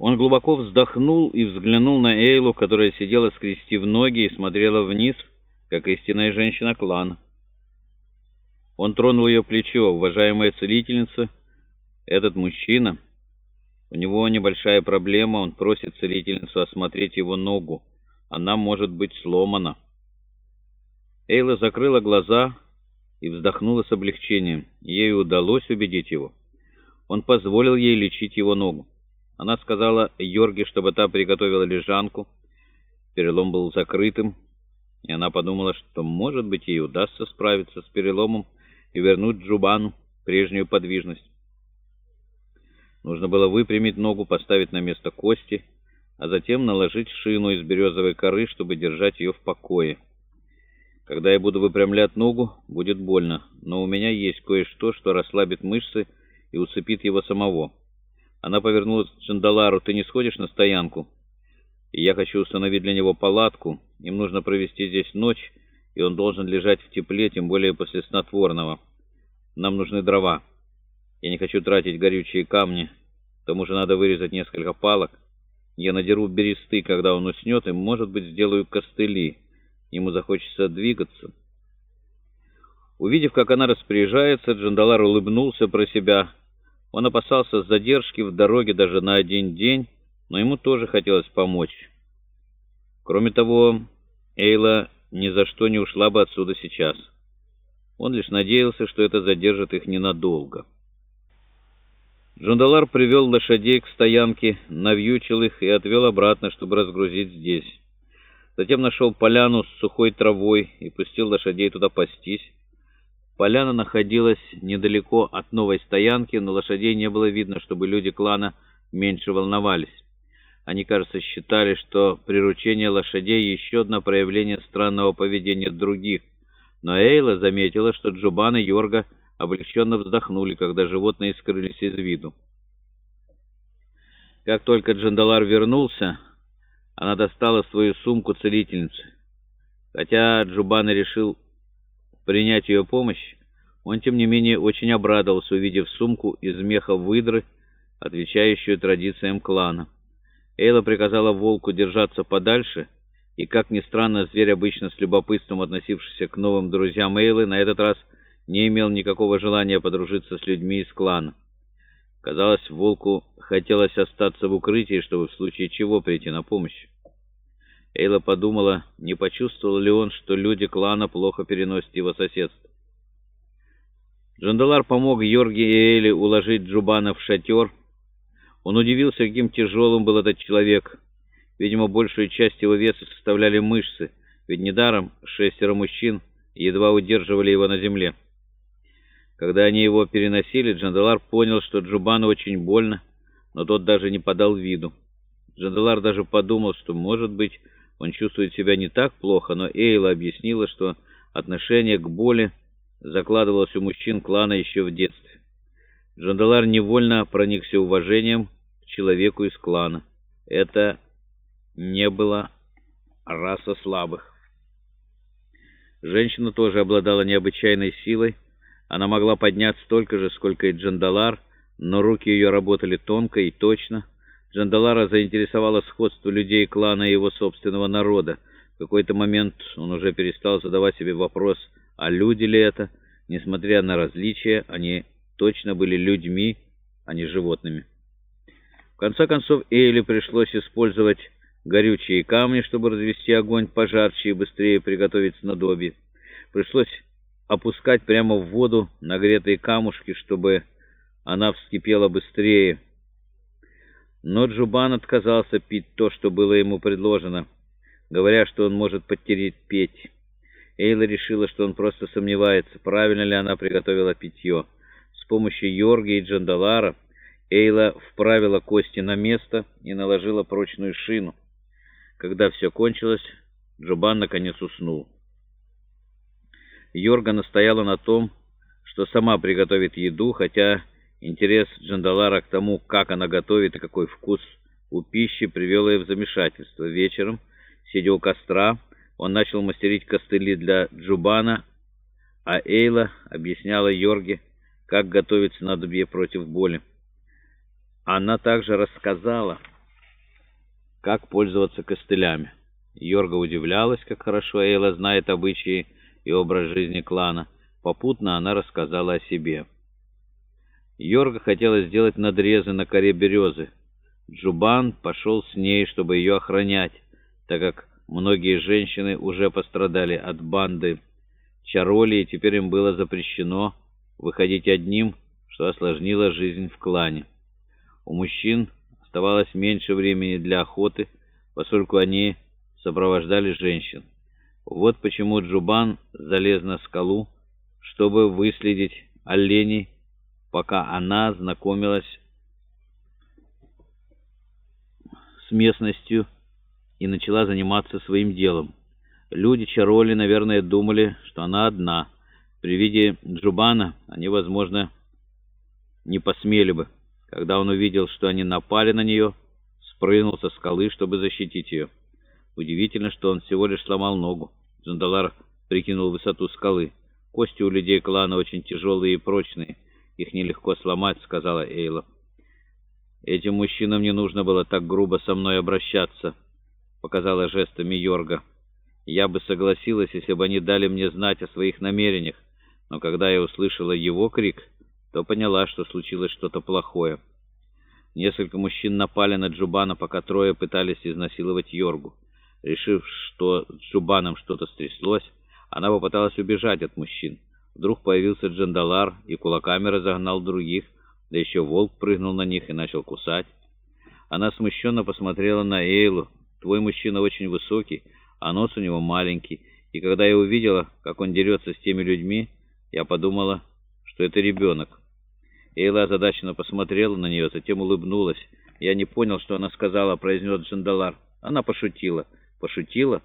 Он глубоко вздохнул и взглянул на Эйлу, которая сидела скрестив ноги и смотрела вниз, как истинная женщина клана. Он тронул ее плечо. «Уважаемая целительница, этот мужчина, у него небольшая проблема, он просит целительницу осмотреть его ногу. Она может быть сломана». Эйла закрыла глаза и вздохнула с облегчением. Ей удалось убедить его. Он позволил ей лечить его ногу. Она сказала Йорге, чтобы та приготовила лежанку. Перелом был закрытым, и она подумала, что, может быть, ей удастся справиться с переломом и вернуть Джубану прежнюю подвижность. Нужно было выпрямить ногу, поставить на место кости, а затем наложить шину из березовой коры, чтобы держать ее в покое. Когда я буду выпрямлять ногу, будет больно, но у меня есть кое-что, что расслабит мышцы и усыпит его самого. Она повернулась к Джандалару. «Ты не сходишь на стоянку?» и «Я хочу установить для него палатку. Им нужно провести здесь ночь, и он должен лежать в тепле, тем более после снотворного. Нам нужны дрова. Я не хочу тратить горючие камни. К тому же надо вырезать несколько палок. Я надеру бересты, когда он уснет, и, может быть, сделаю костыли. Ему захочется двигаться». Увидев, как она распоряжается, Джандалар улыбнулся про себя – он опасался задержки в дороге даже на один день, но ему тоже хотелось помочь. Кроме того, Эйла ни за что не ушла бы отсюда сейчас. Он лишь надеялся, что это задержит их ненадолго. Джундалар привел лошадей к стоянке, навьючил их и отвел обратно, чтобы разгрузить здесь. Затем нашел поляну с сухой травой и пустил лошадей туда пастись. Поляна находилась недалеко от новой стоянки, но лошадей не было видно, чтобы люди клана меньше волновались. Они, кажется, считали, что приручение лошадей — еще одно проявление странного поведения других. Но Эйла заметила, что Джубан и Йорга облегченно вздохнули, когда животные скрылись из виду. Как только Джандалар вернулся, она достала свою сумку целительницы. Хотя Джубан решил принять ее помощь, он, тем не менее, очень обрадовался, увидев сумку из меха выдры, отвечающую традициям клана. Эйла приказала волку держаться подальше, и, как ни странно, зверь, обычно с любопытством относившийся к новым друзьям Эйлы, на этот раз не имел никакого желания подружиться с людьми из клана. Казалось, волку хотелось остаться в укрытии, чтобы в случае чего прийти на помощь. Эйла подумала, не почувствовал ли он, что люди клана плохо переносят его соседство. Джандалар помог Йорге и Эйле уложить Джубана в шатер. Он удивился, каким тяжелым был этот человек. Видимо, большую часть его веса составляли мышцы, ведь недаром шестеро мужчин едва удерживали его на земле. Когда они его переносили, Джандалар понял, что Джубану очень больно, но тот даже не подал виду. Джандалар даже подумал, что, может быть, он чувствует себя не так плохо, но Эйла объяснила, что отношение к боли закладывалось у мужчин клана еще в детстве. Джандалар невольно проникся уважением к человеку из клана. Это не была раса слабых. Женщина тоже обладала необычайной силой. Она могла поднять столько же, сколько и Джандалар, но руки ее работали тонко и точно. Джандалара заинтересовало сходство людей клана и его собственного народа. В какой-то момент он уже перестал задавать себе вопрос, а люди ли это? Несмотря на различия, они точно были людьми, а не животными. В конце концов, Эйли пришлось использовать горючие камни, чтобы развести огонь пожарче и быстрее приготовить снадобье. Пришлось опускать прямо в воду нагретые камушки, чтобы она вскипела быстрее. Но Джубан отказался пить то, что было ему предложено, говоря, что он может подтереть петь. Эйла решила, что он просто сомневается, правильно ли она приготовила питье. С помощью Йорги и Джандалара Эйла вправила кости на место и наложила прочную шину. Когда все кончилось, Джубан наконец уснул. Йорга настояла на том, что сама приготовит еду, хотя Интерес Джандалара к тому, как она готовит и какой вкус у пищи, привел ее в замешательство. Вечером, сидя у костра, он начал мастерить костыли для Джубана, а Эйла объясняла Йорге, как готовить снадобье против боли. Она также рассказала, как пользоваться костылями. Йорга удивлялась, как хорошо Эйла знает обычаи и образ жизни клана. Попутно она рассказала о себе. Йорга хотела сделать надрезы на коре березы. Джубан пошел с ней, чтобы ее охранять, так как многие женщины уже пострадали от банды Чароли, и теперь им было запрещено выходить одним, что осложнило жизнь в клане. У мужчин оставалось меньше времени для охоты, поскольку они сопровождали женщин. Вот почему Джубан залез на скалу, чтобы выследить оленей, пока она знакомилась с местностью и начала заниматься своим делом. Люди Чароли, наверное, думали, что она одна. При виде Джубана они, возможно, не посмели бы. Когда он увидел, что они напали на нее, спрыгнул со скалы, чтобы защитить ее. Удивительно, что он всего лишь сломал ногу. Джандалар прикинул высоту скалы. «Кости у людей клана очень тяжелые и прочные. Их нелегко сломать», — сказала Эйла. «Этим мужчинам не нужно было так грубо со мной обращаться», — показала жестами Йорга. «Я бы согласилась, если бы они дали мне знать о своих намерениях, но когда я услышала его крик, то поняла, что случилось что-то плохое». Несколько мужчин напали на Джубана, пока трое пытались изнасиловать Йоргу. Решив, что с Джубаном что-то стряслось, она попыталась убежать от мужчин. Вдруг появился Джандалар и кулаками разогнал других, да еще волк прыгнул на них и начал кусать. Она смущенно посмотрела на Эйлу. «Твой мужчина очень высокий, а нос у него маленький, и когда я увидела, как он дерется с теми людьми, я подумала, что это ребенок». Эйла озадаченно посмотрела на нее, затем улыбнулась. «Я не понял, что она сказала», — произнес Джандалар. «Она пошутила». «Пошутила?»